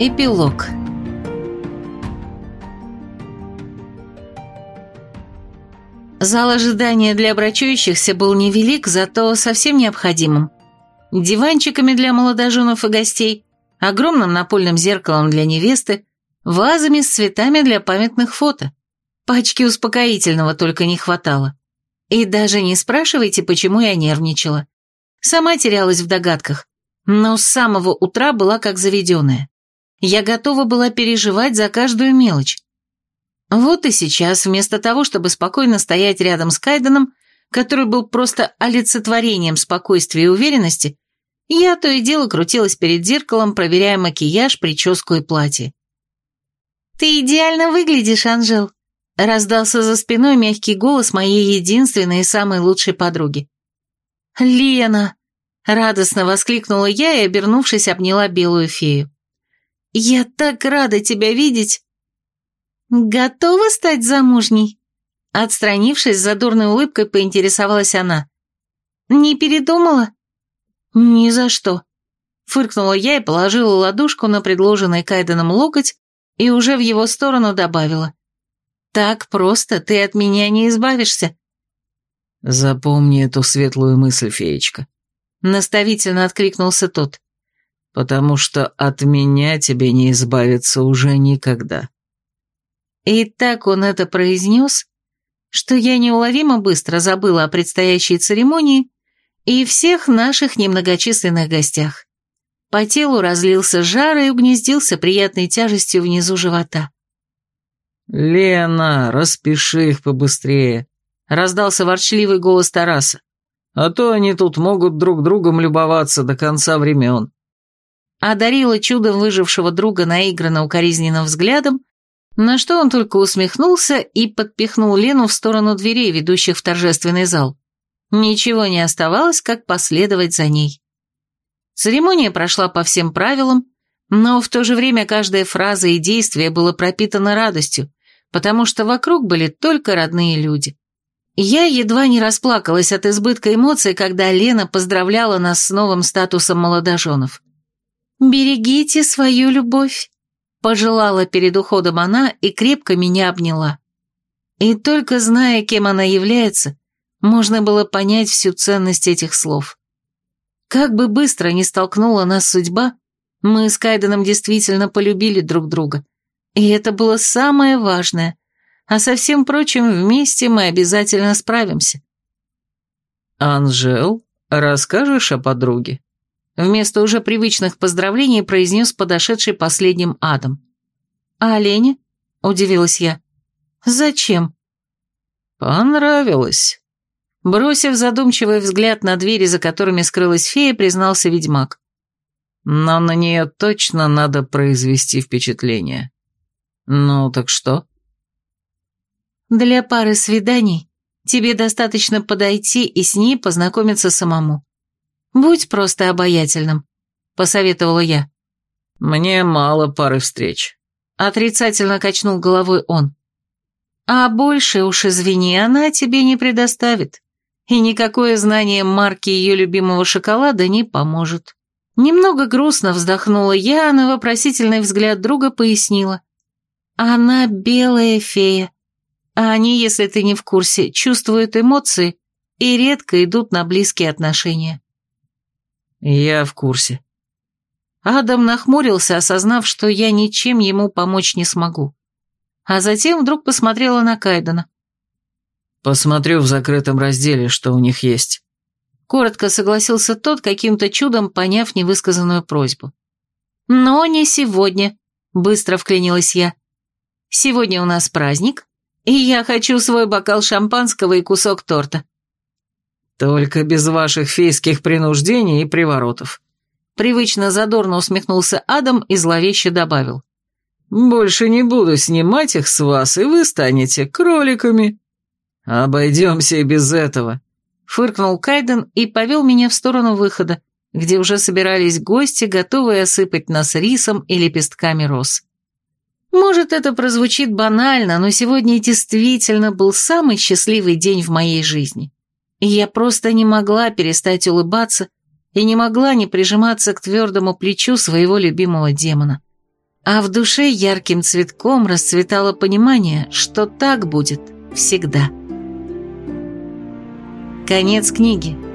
Эпилог Зал ожидания для обращающихся был невелик, зато совсем необходимым. Диванчиками для молодоженов и гостей, огромным напольным зеркалом для невесты, вазами с цветами для памятных фото. Пачки успокоительного только не хватало. И даже не спрашивайте, почему я нервничала. Сама терялась в догадках, но с самого утра была как заведенная. Я готова была переживать за каждую мелочь. Вот и сейчас, вместо того, чтобы спокойно стоять рядом с Кайденом, который был просто олицетворением спокойствия и уверенности, я то и дело крутилась перед зеркалом, проверяя макияж, прическу и платье. «Ты идеально выглядишь, Анжел», — раздался за спиной мягкий голос моей единственной и самой лучшей подруги. «Лена!» — радостно воскликнула я и, обернувшись, обняла белую фею. «Я так рада тебя видеть!» «Готова стать замужней?» Отстранившись, за дурной улыбкой поинтересовалась она. «Не передумала?» «Ни за что», — фыркнула я и положила ладошку на предложенный Кайденом локоть и уже в его сторону добавила. «Так просто ты от меня не избавишься». «Запомни эту светлую мысль, феечка», — наставительно откликнулся тот, «потому что от меня тебе не избавиться уже никогда». И так он это произнес, что я неуловимо быстро забыла о предстоящей церемонии и всех наших немногочисленных гостях. По телу разлился жар и угнездился приятной тяжестью внизу живота. «Лена, распиши их побыстрее», — раздался ворчливый голос Тараса. «А то они тут могут друг другом любоваться до конца времен». Одарила чудом выжившего друга наигранно укоризненным взглядом на что он только усмехнулся и подпихнул Лену в сторону дверей, ведущих в торжественный зал. Ничего не оставалось, как последовать за ней. Церемония прошла по всем правилам, но в то же время каждая фраза и действие было пропитано радостью, потому что вокруг были только родные люди. Я едва не расплакалась от избытка эмоций, когда Лена поздравляла нас с новым статусом молодоженов. «Берегите свою любовь», Пожелала перед уходом она и крепко меня обняла. И только зная, кем она является, можно было понять всю ценность этих слов. Как бы быстро ни столкнула нас судьба, мы с Кайденом действительно полюбили друг друга. И это было самое важное. А со всем прочим вместе мы обязательно справимся. «Анжел, расскажешь о подруге?» Вместо уже привычных поздравлений произнес подошедший последним Адам. «А оленя?» – удивилась я. «Зачем?» «Понравилось». Бросив задумчивый взгляд на двери, за которыми скрылась фея, признался ведьмак. «Но на нее точно надо произвести впечатление. Ну, так что?» «Для пары свиданий тебе достаточно подойти и с ней познакомиться самому. «Будь просто обаятельным», — посоветовала я. «Мне мало пары встреч», — отрицательно качнул головой он. «А больше уж, извини, она тебе не предоставит, и никакое знание марки ее любимого шоколада не поможет». Немного грустно вздохнула я, а на вопросительный взгляд друга пояснила. «Она белая фея, а они, если ты не в курсе, чувствуют эмоции и редко идут на близкие отношения». «Я в курсе». Адам нахмурился, осознав, что я ничем ему помочь не смогу. А затем вдруг посмотрела на Кайдена. «Посмотрю в закрытом разделе, что у них есть». Коротко согласился тот, каким-то чудом поняв невысказанную просьбу. «Но не сегодня», — быстро вклинилась я. «Сегодня у нас праздник, и я хочу свой бокал шампанского и кусок торта». «Только без ваших фейских принуждений и приворотов». Привычно задорно усмехнулся Адам и зловеще добавил. «Больше не буду снимать их с вас, и вы станете кроликами». «Обойдемся и без этого», — фыркнул Кайден и повел меня в сторону выхода, где уже собирались гости, готовые осыпать нас рисом и лепестками роз. Может, это прозвучит банально, но сегодня действительно был самый счастливый день в моей жизни. Я просто не могла перестать улыбаться и не могла не прижиматься к твердому плечу своего любимого демона. А в душе ярким цветком расцветало понимание, что так будет всегда. Конец книги.